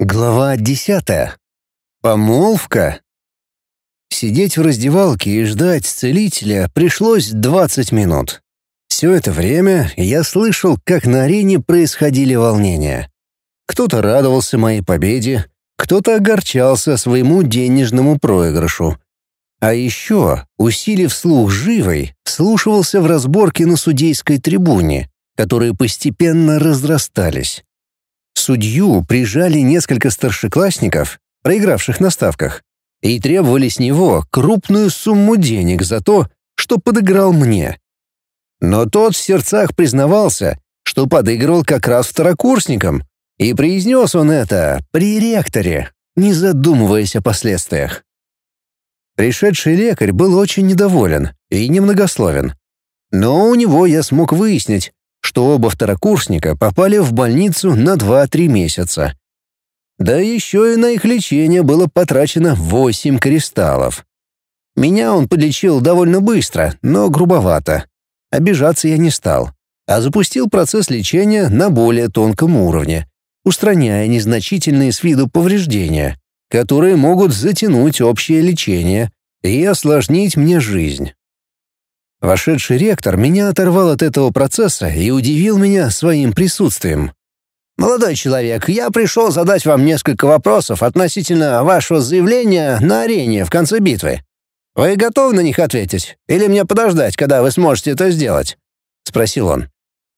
Глава десятая. Помолвка. Сидеть в раздевалке и ждать целителя пришлось 20 минут. Все это время я слышал, как на арене происходили волнения. Кто-то радовался моей победе, кто-то огорчался своему денежному проигрышу. А еще, усилив слух живой, слушался в разборке на судейской трибуне, которые постепенно разрастались. Судью прижали несколько старшеклассников, проигравших на ставках, и требовали с него крупную сумму денег за то, что подыграл мне. Но тот в сердцах признавался, что подыгрывал как раз второкурсникам, и произнес он это при ректоре, не задумываясь о последствиях. Пришедший лекарь был очень недоволен и немногословен. Но у него я смог выяснить, что оба второкурсника попали в больницу на 2-3 месяца. Да еще и на их лечение было потрачено 8 кристаллов. Меня он подлечил довольно быстро, но грубовато. Обижаться я не стал, а запустил процесс лечения на более тонком уровне, устраняя незначительные с виду повреждения, которые могут затянуть общее лечение и осложнить мне жизнь. Вошедший ректор меня оторвал от этого процесса и удивил меня своим присутствием. «Молодой человек, я пришел задать вам несколько вопросов относительно вашего заявления на арене в конце битвы. Вы готовы на них ответить? Или мне подождать, когда вы сможете это сделать?» — спросил он.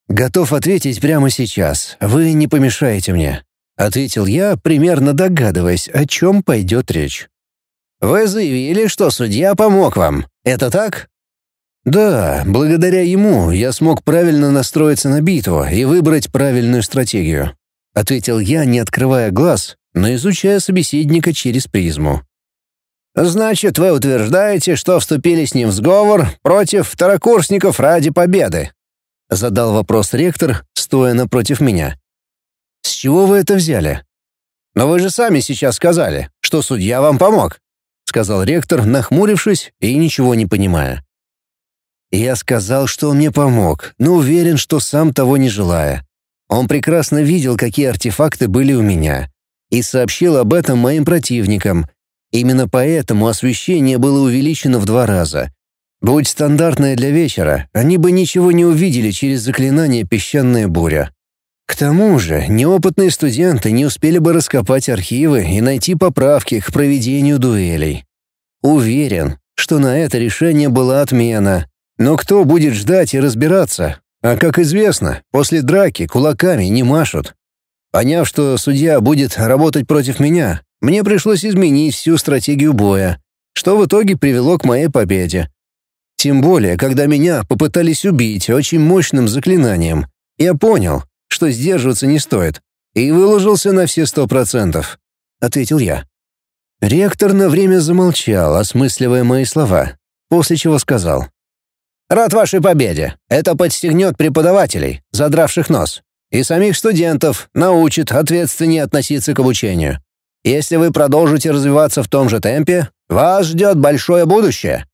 «Готов ответить прямо сейчас. Вы не помешаете мне», — ответил я, примерно догадываясь, о чем пойдет речь. «Вы заявили, что судья помог вам. Это так?» Да, благодаря ему я смог правильно настроиться на битву и выбрать правильную стратегию. Ответил я, не открывая глаз, но изучая собеседника через призму. «Значит, вы утверждаете, что вступили с ним в сговор против второкурсников ради победы?» — задал вопрос ректор, стоя напротив меня. «С чего вы это взяли?» «Но вы же сами сейчас сказали, что судья вам помог», — сказал ректор, нахмурившись и ничего не понимая. Я сказал, что он мне помог, но уверен, что сам того не желая. Он прекрасно видел, какие артефакты были у меня, и сообщил об этом моим противникам. Именно поэтому освещение было увеличено в два раза. Будь стандартное для вечера, они бы ничего не увидели через заклинание «Песчаная буря». К тому же, неопытные студенты не успели бы раскопать архивы и найти поправки к проведению дуэлей. Уверен, что на это решение была отмена, но кто будет ждать и разбираться? А как известно, после драки кулаками не машут. Поняв, что судья будет работать против меня, мне пришлось изменить всю стратегию боя, что в итоге привело к моей победе. Тем более, когда меня попытались убить очень мощным заклинанием, я понял, что сдерживаться не стоит, и выложился на все сто процентов, — ответил я. Ректор на время замолчал, осмысливая мои слова, после чего сказал. Рад вашей победе. Это подстегнет преподавателей, задравших нос, и самих студентов научит ответственнее относиться к обучению. Если вы продолжите развиваться в том же темпе, вас ждет большое будущее.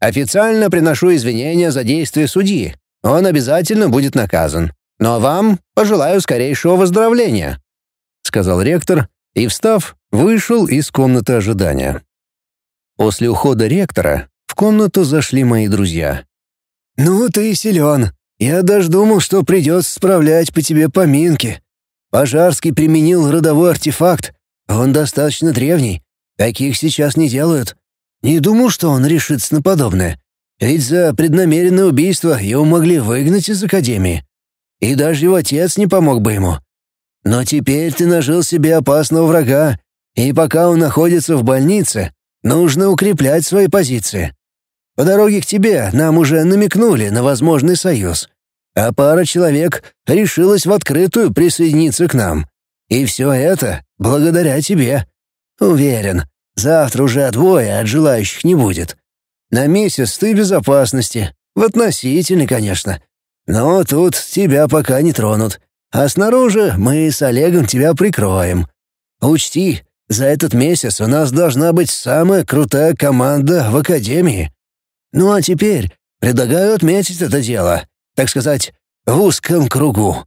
Официально приношу извинения за действия судьи. Он обязательно будет наказан. Но вам пожелаю скорейшего выздоровления», — сказал ректор и, встав, вышел из комнаты ожидания. После ухода ректора в комнату зашли мои друзья. «Ну, ты силен. Я даже думал, что придется справлять по тебе поминки. Пожарский применил родовой артефакт. Он достаточно древний. Таких сейчас не делают. Не думал, что он решится на подобное. Ведь за преднамеренное убийство его могли выгнать из Академии. И даже его отец не помог бы ему. Но теперь ты нажил себе опасного врага, и пока он находится в больнице, нужно укреплять свои позиции. По дороге к тебе нам уже намекнули на возможный союз, а пара человек решилась в открытую присоединиться к нам. И все это благодаря тебе. Уверен, завтра уже отбоя от желающих не будет. На месяц ты в безопасности, в относительной, конечно. Но тут тебя пока не тронут, а снаружи мы с Олегом тебя прикроем. Учти, за этот месяц у нас должна быть самая крутая команда в Академии. Ну а теперь предлагаю отметить это дело, так сказать, в узком кругу.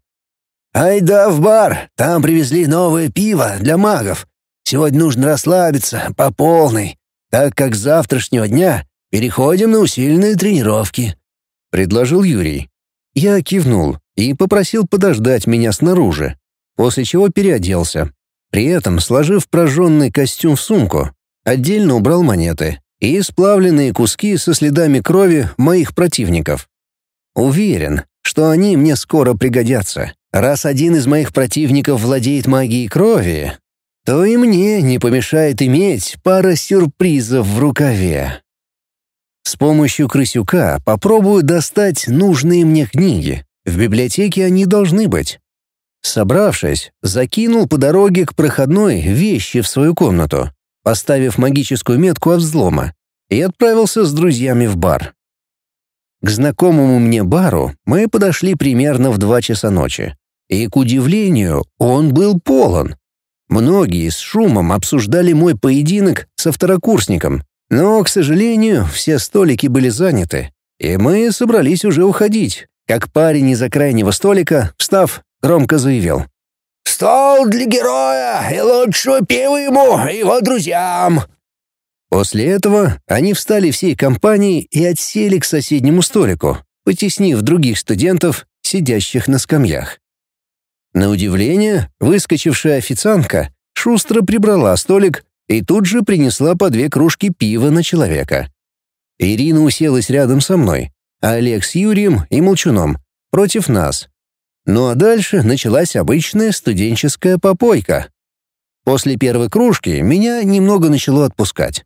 «Ай да в бар! Там привезли новое пиво для магов. Сегодня нужно расслабиться по полной, так как с завтрашнего дня переходим на усиленные тренировки», — предложил Юрий. Я кивнул и попросил подождать меня снаружи, после чего переоделся. При этом, сложив прожженный костюм в сумку, отдельно убрал монеты и сплавленные куски со следами крови моих противников. Уверен, что они мне скоро пригодятся. Раз один из моих противников владеет магией крови, то и мне не помешает иметь пара сюрпризов в рукаве. С помощью крысюка попробую достать нужные мне книги. В библиотеке они должны быть. Собравшись, закинул по дороге к проходной вещи в свою комнату, поставив магическую метку от взлома, и отправился с друзьями в бар. К знакомому мне бару мы подошли примерно в два часа ночи. И, к удивлению, он был полон. Многие с шумом обсуждали мой поединок со второкурсником, но, к сожалению, все столики были заняты, и мы собрались уже уходить, как парень из-за крайнего столика, встав, громко заявил. «Стол для героя и лучшего пива ему и его друзьям!» После этого они встали всей компанией и отсели к соседнему столику, потеснив других студентов, сидящих на скамьях. На удивление, выскочившая официантка шустро прибрала столик и тут же принесла по две кружки пива на человека. Ирина уселась рядом со мной, а Олег с Юрием и Молчуном против нас. Ну а дальше началась обычная студенческая попойка. После первой кружки меня немного начало отпускать.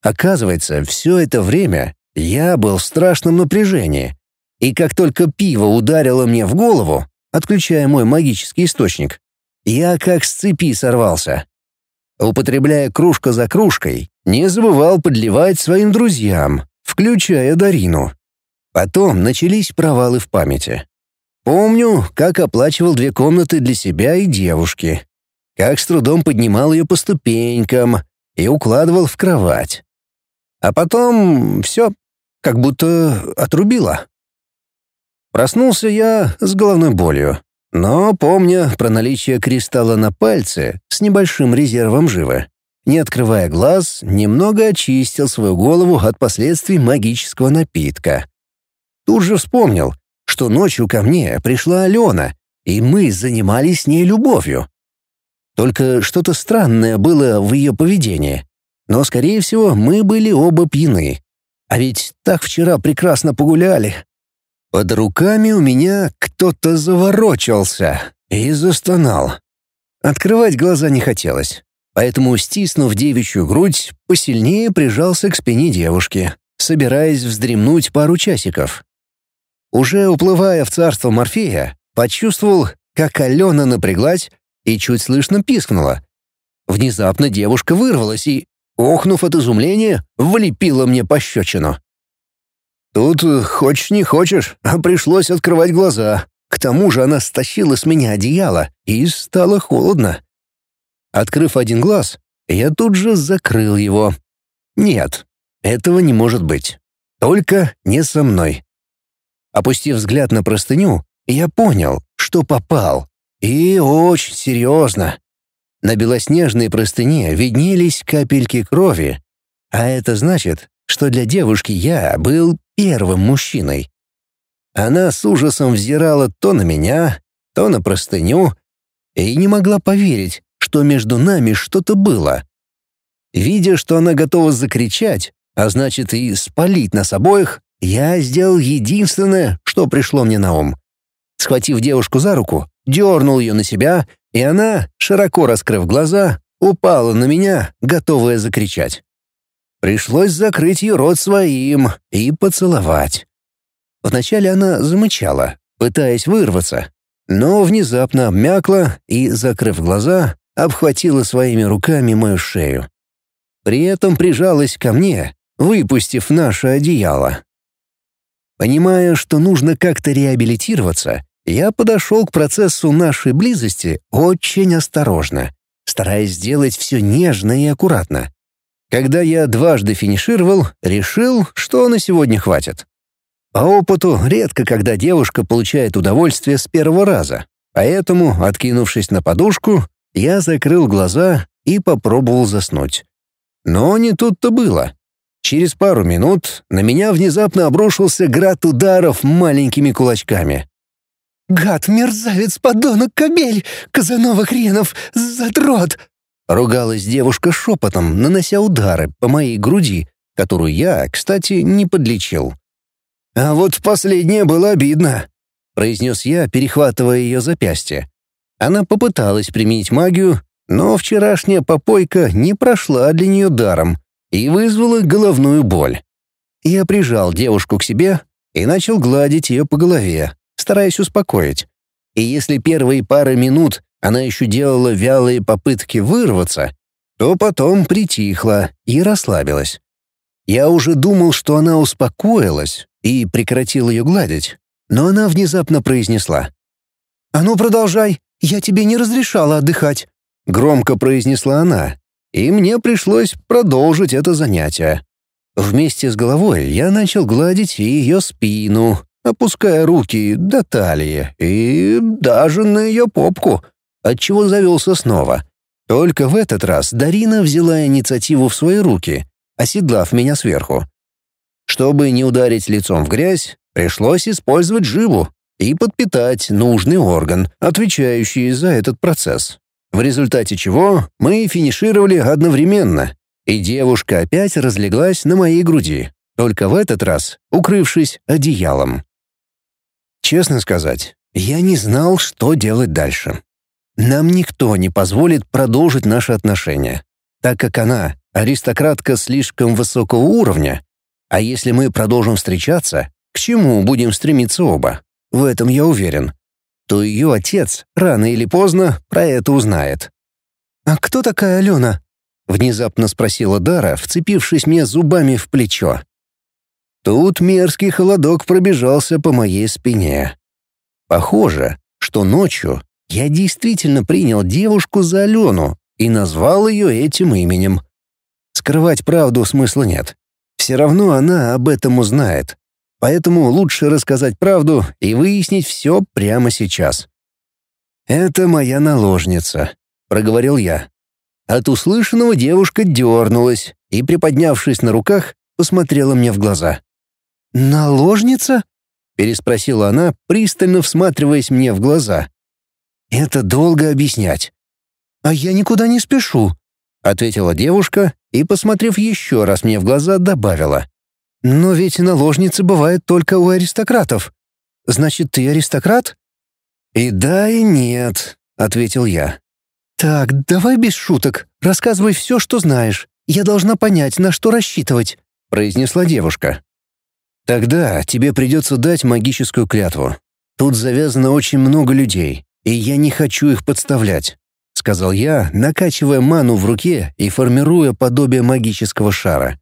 Оказывается, все это время я был в страшном напряжении, и как только пиво ударило мне в голову, отключая мой магический источник, я как с цепи сорвался употребляя кружка за кружкой, не забывал подливать своим друзьям, включая Дарину. Потом начались провалы в памяти. Помню, как оплачивал две комнаты для себя и девушки, как с трудом поднимал ее по ступенькам и укладывал в кровать. А потом все как будто отрубило. Проснулся я с головной болью. Но, помня про наличие кристалла на пальце с небольшим резервом живы, не открывая глаз, немного очистил свою голову от последствий магического напитка. Тут же вспомнил, что ночью ко мне пришла Алена, и мы занимались с ней любовью. Только что-то странное было в ее поведении. Но, скорее всего, мы были оба пьяны. А ведь так вчера прекрасно погуляли. Под руками у меня кто-то заворочался и застонал. Открывать глаза не хотелось, поэтому, стиснув девичью грудь, посильнее прижался к спине девушки, собираясь вздремнуть пару часиков. Уже уплывая в царство Морфея, почувствовал, как Алена напряглась и чуть слышно пискнула. Внезапно девушка вырвалась и, охнув от изумления, влепила мне пощечину. Тут э, хочешь не хочешь, а пришлось открывать глаза. К тому же она стащила с меня одеяло, и стало холодно. Открыв один глаз, я тут же закрыл его. Нет, этого не может быть. Только не со мной. Опустив взгляд на простыню, я понял, что попал. И очень серьезно. На белоснежной простыне виднелись капельки крови. А это значит, что для девушки я был первым мужчиной. Она с ужасом взирала то на меня, то на простыню, и не могла поверить, что между нами что-то было. Видя, что она готова закричать, а значит и спалить нас обоих, я сделал единственное, что пришло мне на ум. Схватив девушку за руку, дернул ее на себя, и она, широко раскрыв глаза, упала на меня, готовая закричать. Пришлось закрыть ее рот своим и поцеловать. Вначале она замычала, пытаясь вырваться, но внезапно обмякла и, закрыв глаза, обхватила своими руками мою шею. При этом прижалась ко мне, выпустив наше одеяло. Понимая, что нужно как-то реабилитироваться, я подошел к процессу нашей близости очень осторожно, стараясь сделать все нежно и аккуратно. Когда я дважды финишировал, решил, что на сегодня хватит. По опыту, редко когда девушка получает удовольствие с первого раза. Поэтому, откинувшись на подушку, я закрыл глаза и попробовал заснуть. Но не тут-то было. Через пару минут на меня внезапно обрушился град ударов маленькими кулачками. «Гад, мерзавец, подонок, кобель, Казанова хренов, задрот!» Ругалась девушка шепотом, нанося удары по моей груди, которую я, кстати, не подлечил. «А вот последнее было обидно», — произнес я, перехватывая ее запястье. Она попыталась применить магию, но вчерашняя попойка не прошла для нее даром и вызвала головную боль. Я прижал девушку к себе и начал гладить ее по голове, стараясь успокоить. И если первые пары минут она еще делала вялые попытки вырваться, то потом притихла и расслабилась. Я уже думал, что она успокоилась и прекратил ее гладить, но она внезапно произнесла. «А ну, продолжай, я тебе не разрешала отдыхать», — громко произнесла она, и мне пришлось продолжить это занятие. Вместе с головой я начал гладить ее спину, опуская руки до талии и даже на ее попку, отчего завелся снова. Только в этот раз Дарина взяла инициативу в свои руки, оседлав меня сверху. Чтобы не ударить лицом в грязь, пришлось использовать живу и подпитать нужный орган, отвечающий за этот процесс. В результате чего мы финишировали одновременно, и девушка опять разлеглась на моей груди, только в этот раз укрывшись одеялом. Честно сказать, я не знал, что делать дальше. Нам никто не позволит продолжить наши отношения, так как она аристократка слишком высокого уровня, а если мы продолжим встречаться, к чему будем стремиться оба? В этом я уверен то ее отец рано или поздно про это узнает. «А кто такая Алена?» — внезапно спросила Дара, вцепившись мне зубами в плечо. Тут мерзкий холодок пробежался по моей спине. Похоже, что ночью я действительно принял девушку за Алену и назвал ее этим именем. Скрывать правду смысла нет. Все равно она об этом узнает. Поэтому лучше рассказать правду и выяснить все прямо сейчас. «Это моя наложница», — проговорил я. От услышанного девушка дернулась и, приподнявшись на руках, посмотрела мне в глаза. «Наложница?» — переспросила она, пристально всматриваясь мне в глаза. «Это долго объяснять». «А я никуда не спешу», — ответила девушка и, посмотрев еще раз мне в глаза, добавила. Но ведь наложницы бывают только у аристократов. Значит, ты аристократ? И да, и нет, ответил я. Так, давай без шуток. Рассказывай все, что знаешь. Я должна понять, на что рассчитывать, произнесла девушка. Тогда тебе придется дать магическую клятву. Тут завязано очень много людей, и я не хочу их подставлять, сказал я, накачивая ману в руке и формируя подобие магического шара.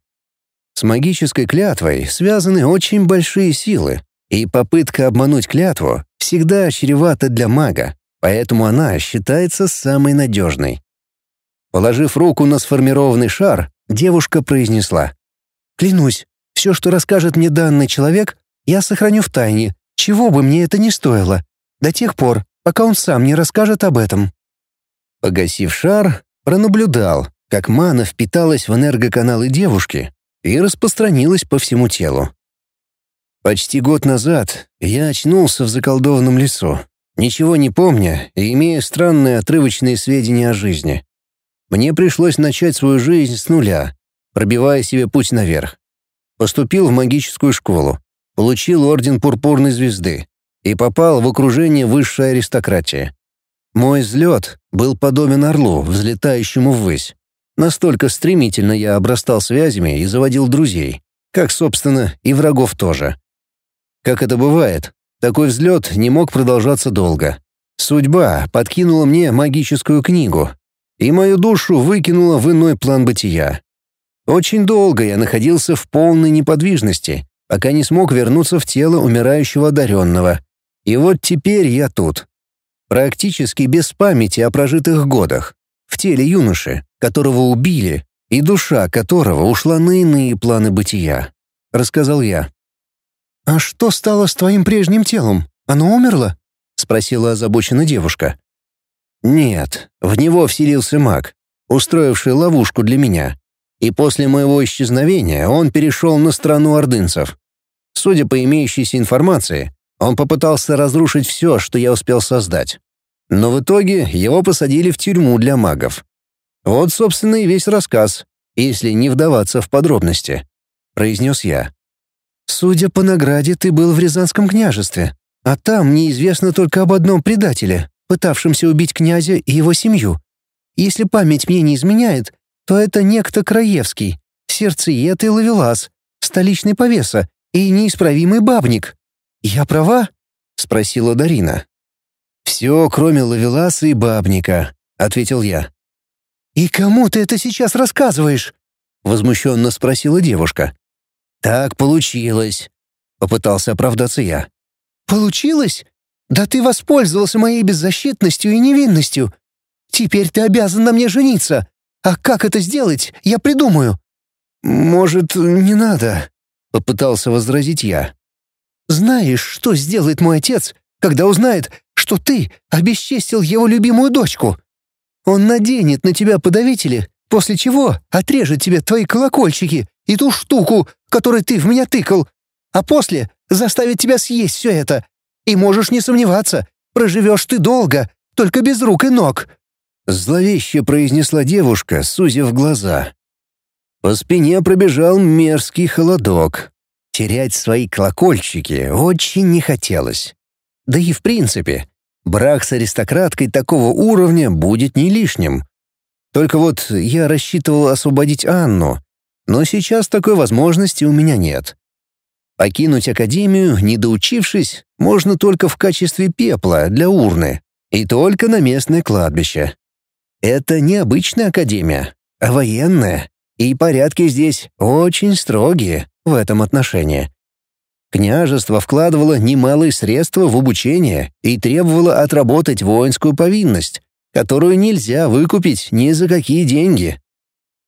С магической клятвой связаны очень большие силы, и попытка обмануть клятву всегда чревата для мага, поэтому она считается самой надежной. Положив руку на сформированный шар, девушка произнесла. «Клянусь, все, что расскажет мне данный человек, я сохраню в тайне, чего бы мне это ни стоило, до тех пор, пока он сам не расскажет об этом». Погасив шар, пронаблюдал, как мана впиталась в энергоканалы девушки, и распространилась по всему телу. Почти год назад я очнулся в заколдованном лесу, ничего не помня и имея странные отрывочные сведения о жизни. Мне пришлось начать свою жизнь с нуля, пробивая себе путь наверх. Поступил в магическую школу, получил орден Пурпурной звезды и попал в окружение высшей аристократии. Мой взлет был подобен орлу, взлетающему ввысь. Настолько стремительно я обрастал связями и заводил друзей, как, собственно, и врагов тоже. Как это бывает, такой взлет не мог продолжаться долго. Судьба подкинула мне магическую книгу, и мою душу выкинула в иной план бытия. Очень долго я находился в полной неподвижности, пока не смог вернуться в тело умирающего одаренного. И вот теперь я тут. Практически без памяти о прожитых годах, в теле юноши, которого убили, и душа которого ушла на иные планы бытия», — рассказал я. «А что стало с твоим прежним телом? Оно умерло?» — спросила озабоченная девушка. «Нет, в него вселился маг, устроивший ловушку для меня. И после моего исчезновения он перешел на страну ордынцев. Судя по имеющейся информации, он попытался разрушить все, что я успел создать. Но в итоге его посадили в тюрьму для магов. Вот, собственно, и весь рассказ, если не вдаваться в подробности», — произнес я. «Судя по награде, ты был в Рязанском княжестве, а там неизвестно только об одном предателе, пытавшемся убить князя и его семью. Если память мне не изменяет, то это некто Краевский, сердцеед и ловелас, столичный повеса и неисправимый бабник. Я права?» — спросила Дарина. «Все, кроме ловеласа и бабника», — ответил я. «И кому ты это сейчас рассказываешь?» — возмущенно спросила девушка. «Так получилось», — попытался оправдаться я. «Получилось? Да ты воспользовался моей беззащитностью и невинностью. Теперь ты обязан на мне жениться. А как это сделать, я придумаю». «Может, не надо?» — попытался возразить я. «Знаешь, что сделает мой отец, когда узнает, что ты обесчестил его любимую дочку? Он наденет на тебя подавители, после чего отрежет тебе твои колокольчики и ту штуку, которой ты в меня тыкал, а после заставит тебя съесть все это. И можешь не сомневаться, проживешь ты долго, только без рук и ног». Зловеще произнесла девушка, сузив глаза. По спине пробежал мерзкий холодок. Терять свои колокольчики очень не хотелось. Да и в принципе, брак с аристократкой такого уровня будет не лишним. Только вот я рассчитывал освободить Анну, но сейчас такой возможности у меня нет. Покинуть академию, не доучившись, можно только в качестве пепла для урны, и только на местное кладбище. Это не обычная академия, а военная, и порядки здесь очень строгие в этом отношении. Княжество вкладывало немалые средства в обучение и требовало отработать воинскую повинность, которую нельзя выкупить ни за какие деньги.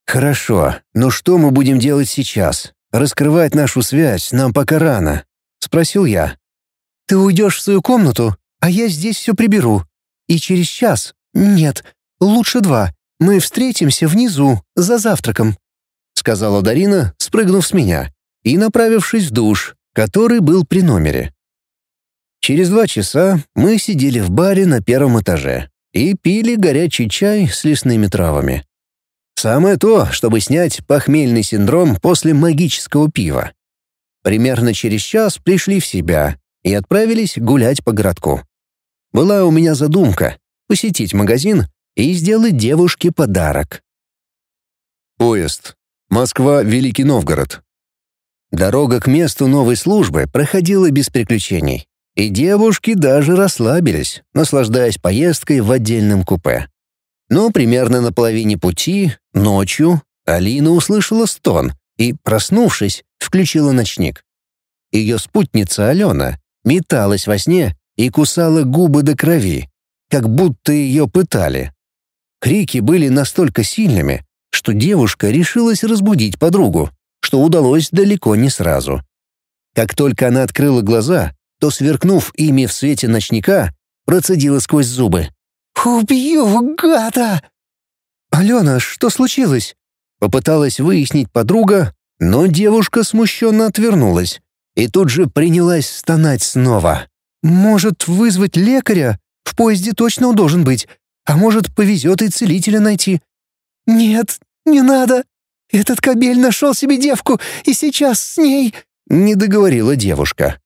«Хорошо, но что мы будем делать сейчас? Раскрывать нашу связь нам пока рано», — спросил я. «Ты уйдешь в свою комнату, а я здесь все приберу. И через час, нет, лучше два, мы встретимся внизу, за завтраком», — сказала Дарина, спрыгнув с меня и направившись в душ, который был при номере. Через два часа мы сидели в баре на первом этаже и пили горячий чай с лесными травами. Самое то, чтобы снять похмельный синдром после магического пива. Примерно через час пришли в себя и отправились гулять по городку. Была у меня задумка — посетить магазин и сделать девушке подарок. Поезд. Москва-Великий Новгород. Дорога к месту новой службы проходила без приключений, и девушки даже расслабились, наслаждаясь поездкой в отдельном купе. Но примерно на половине пути, ночью, Алина услышала стон и, проснувшись, включила ночник. Ее спутница Алена металась во сне и кусала губы до крови, как будто ее пытали. Крики были настолько сильными, что девушка решилась разбудить подругу, что удалось далеко не сразу. Как только она открыла глаза, то, сверкнув ими в свете ночника, процедила сквозь зубы. «Убью, гада!» «Алена, что случилось?» Попыталась выяснить подруга, но девушка смущенно отвернулась и тут же принялась стонать снова. «Может, вызвать лекаря? В поезде точно он должен быть. А может, повезет и целителя найти?» «Нет, не надо. Этот кобель нашел себе девку и сейчас с ней...» — не договорила девушка.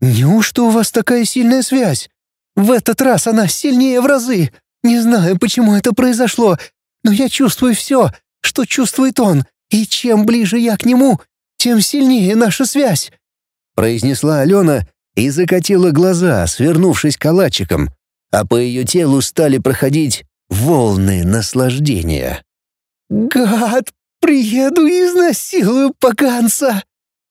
«Неужто у вас такая сильная связь? В этот раз она сильнее в разы. Не знаю, почему это произошло, но я чувствую все, что чувствует он, и чем ближе я к нему, тем сильнее наша связь», — произнесла Алена и закатила глаза, свернувшись калачиком, а по ее телу стали проходить волны наслаждения. «Гад, приеду и изнасилую поганца!»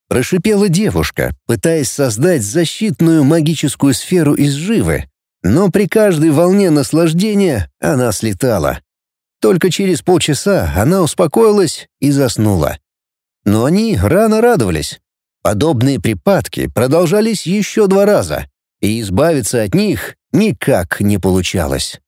Прошипела девушка, пытаясь создать защитную магическую сферу из живы, но при каждой волне наслаждения она слетала. Только через полчаса она успокоилась и заснула. Но они рано радовались. Подобные припадки продолжались еще два раза, и избавиться от них никак не получалось.